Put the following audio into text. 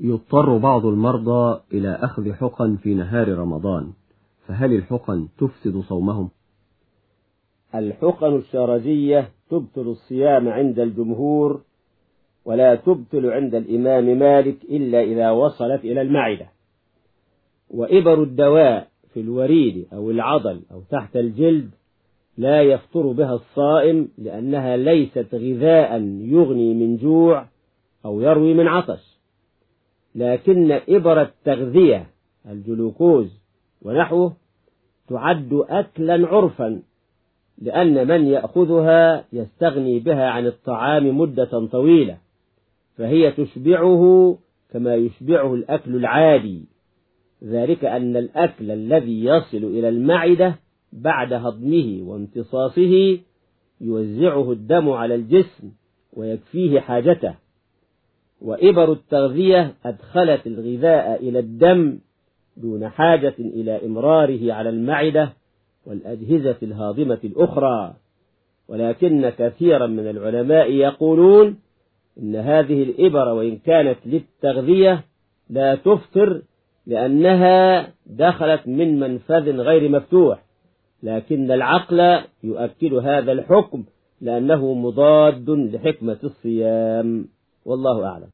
يضطر بعض المرضى إلى أخذ حقن في نهار رمضان فهل الحقن تفسد صومهم؟ الحقن الشرجية تبطل الصيام عند الجمهور ولا تبطل عند الإمام مالك إلا إذا وصلت إلى المعدة وإبر الدواء في الوريد أو العضل أو تحت الجلد لا يفطر بها الصائم لأنها ليست غذاء يغني من جوع أو يروي من عطش لكن إبر التغذية الجلوكوز ونحوه تعد أكلا عرفا لأن من يأخذها يستغني بها عن الطعام مدة طويلة فهي تشبعه كما يشبعه الأكل العادي. ذلك أن الأكل الذي يصل إلى المعدة بعد هضمه وامتصاصه يوزعه الدم على الجسم ويكفيه حاجته. وإبر التغذية أدخلت الغذاء إلى الدم دون حاجة إلى إمراره على المعدة والأجهزة الهاضمة الأخرى. ولكن كثيرا من العلماء يقولون إن هذه الإبر وإن كانت للتغذية لا تفطر لأنها دخلت من منفذ غير مفتوح لكن العقل يؤكد هذا الحكم لأنه مضاد لحكمة الصيام. والله أعلم.